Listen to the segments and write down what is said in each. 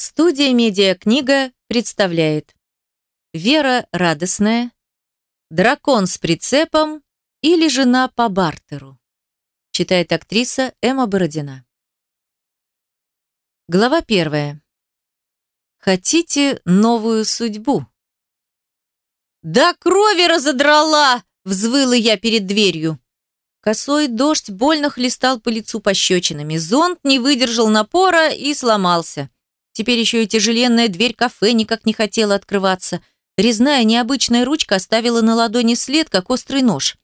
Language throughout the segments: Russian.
Студия «Медиакнига» представляет Вера радостная, Дракон с прицепом или Жена по бартеру. Читает актриса Эмма Бородина. Глава первая. Хотите новую судьбу? «Да крови разодрала!» – взвыла я перед дверью. Косой дождь больно хлестал по лицу пощечинами. Зонт не выдержал напора и сломался. Теперь еще и тяжеленная дверь кафе никак не хотела открываться. Резная необычная ручка оставила на ладони след, как острый нож.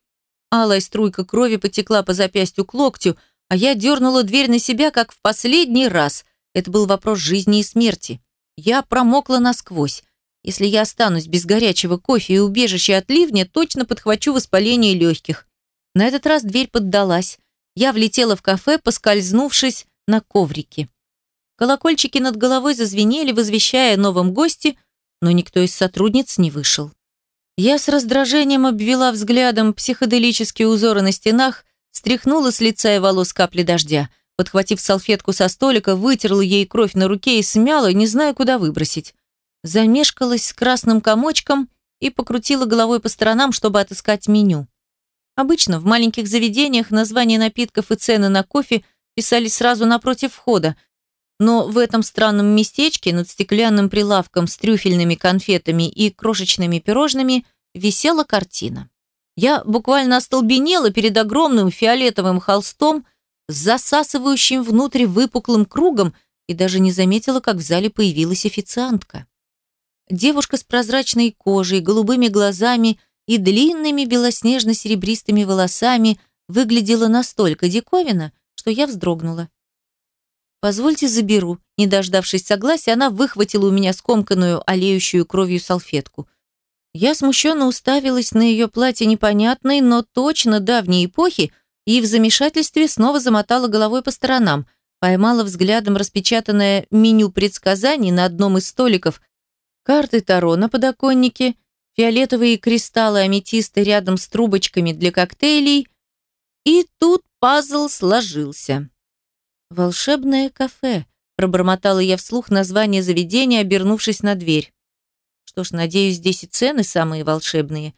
Алая струйка крови потекла по запястью к локтю, а я дернула дверь на себя, как в последний раз. Это был вопрос жизни и смерти. Я промокла насквозь. Если я останусь без горячего кофе и убежища от ливня, точно подхвачу воспаление легких. На этот раз дверь поддалась. Я влетела в кафе, поскользнувшись на коврике. Колокольчики над головой зазвенели, возвещая о новом госте, но никто из сотрудниц не вышел. Я с раздражением обвела взглядом психоделические узоры на стенах, стряхнула с лица и волос капли дождя, подхватив салфетку со столика, вытерла ей кровь на руке и смяла, не зная, куда выбросить. Замешкалась с красным комочком и покрутила головой по сторонам, чтобы отыскать меню. Обычно в маленьких заведениях названия напитков и цены на кофе писались сразу напротив входа, но в этом странном местечке над стеклянным прилавком с трюфельными конфетами и крошечными пирожными висела картина. Я буквально остолбенела перед огромным фиолетовым холстом с засасывающим внутрь выпуклым кругом и даже не заметила, как в зале появилась официантка. Девушка с прозрачной кожей, голубыми глазами и длинными белоснежно-серебристыми волосами выглядела настолько диковина, что я вздрогнула. «Позвольте заберу». Не дождавшись согласия, она выхватила у меня скомканную, олеющую кровью салфетку. Я смущенно уставилась на ее платье непонятной, но точно давней эпохи и в замешательстве снова замотала головой по сторонам, поймала взглядом распечатанное меню предсказаний на одном из столиков, карты Таро на подоконнике, фиолетовые кристаллы аметиста рядом с трубочками для коктейлей, и тут пазл сложился. «Волшебное кафе», – пробормотала я вслух название заведения, обернувшись на дверь. Что ж, надеюсь, здесь и цены самые волшебные.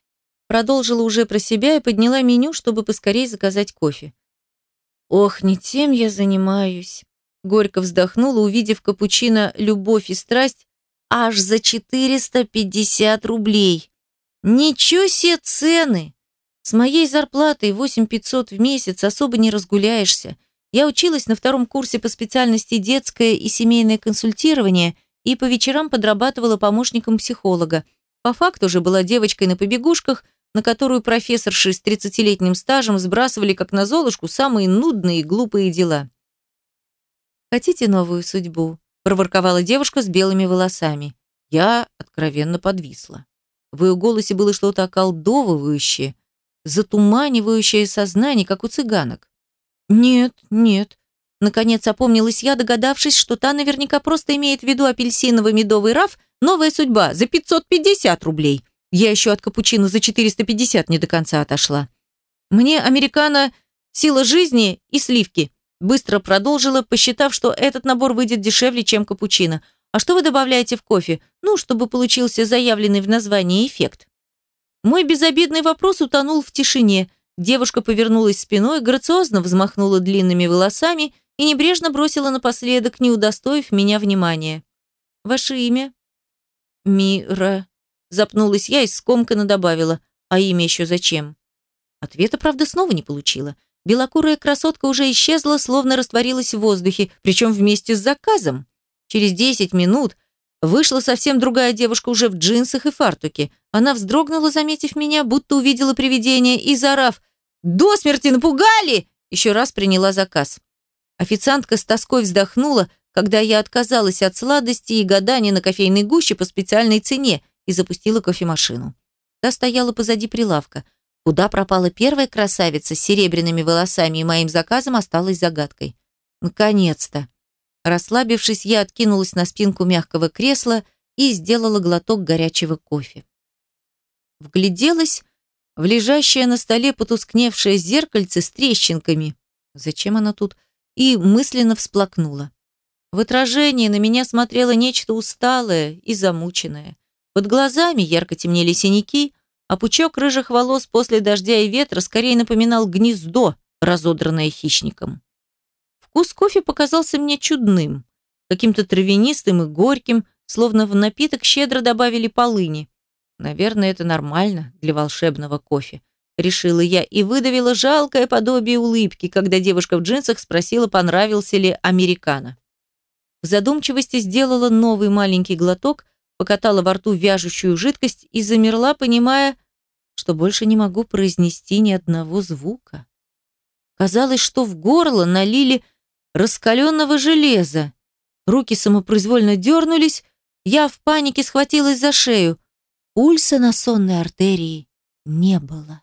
Продолжила уже про себя и подняла меню, чтобы поскорее заказать кофе. «Ох, не тем я занимаюсь», – горько вздохнула, увидев капучино «Любовь и страсть» аж за 450 рублей. Ничего себе цены! С моей зарплатой 8500 в месяц особо не разгуляешься. Я училась на втором курсе по специальности детское и семейное консультирование и по вечерам подрабатывала помощником психолога. По факту же была девочкой на побегушках, на которую профессорши с 30-летним стажем сбрасывали как на золушку самые нудные и глупые дела. «Хотите новую судьбу?» – проворковала девушка с белыми волосами. Я откровенно подвисла. В ее голосе было что-то околдовывающее, затуманивающее сознание, как у цыганок. «Нет, нет». Наконец опомнилась я, догадавшись, что та наверняка просто имеет в виду апельсиново-медовый раф «Новая судьба» за 550 рублей. Я еще от капучино за 450 не до конца отошла. Мне американо «Сила жизни» и сливки. Быстро продолжила, посчитав, что этот набор выйдет дешевле, чем капучино. А что вы добавляете в кофе? Ну, чтобы получился заявленный в названии эффект. Мой безобидный вопрос утонул в тишине, Девушка повернулась спиной, грациозно взмахнула длинными волосами и небрежно бросила напоследок, не удостоив меня внимания. «Ваше имя?» «Мира», — запнулась я и скомканно добавила. «А имя еще зачем?» Ответа, правда, снова не получила. Белокурая красотка уже исчезла, словно растворилась в воздухе, причем вместе с заказом. Через десять минут вышла совсем другая девушка уже в джинсах и фартуке. Она вздрогнула, заметив меня, будто увидела привидение, и, зарав «До смерти напугали!» Еще раз приняла заказ. Официантка с тоской вздохнула, когда я отказалась от сладости и гадания на кофейной гуще по специальной цене и запустила кофемашину. Та стояла позади прилавка. Куда пропала первая красавица с серебряными волосами и моим заказом осталась загадкой. Наконец-то. Расслабившись, я откинулась на спинку мягкого кресла и сделала глоток горячего кофе. Вгляделась в лежащее на столе потускневшее зеркальце с трещинками. Зачем оно тут? И мысленно всплакнула. В отражении на меня смотрело нечто усталое и замученное. Под глазами ярко темнели синяки, а пучок рыжих волос после дождя и ветра скорее напоминал гнездо, разодранное хищником. Вкус кофе показался мне чудным, каким-то травянистым и горьким, словно в напиток щедро добавили полыни. Наверное, это нормально для волшебного кофе, решила я и выдавила жалкое подобие улыбки, когда девушка в джинсах спросила, понравился ли американо. В задумчивости сделала новый маленький глоток, покатала во рту вяжущую жидкость и замерла, понимая, что больше не могу произнести ни одного звука. Казалось, что в горло налили раскаленного железа. Руки самопроизвольно дернулись, я в панике схватилась за шею. Пульса на сонной артерии не было.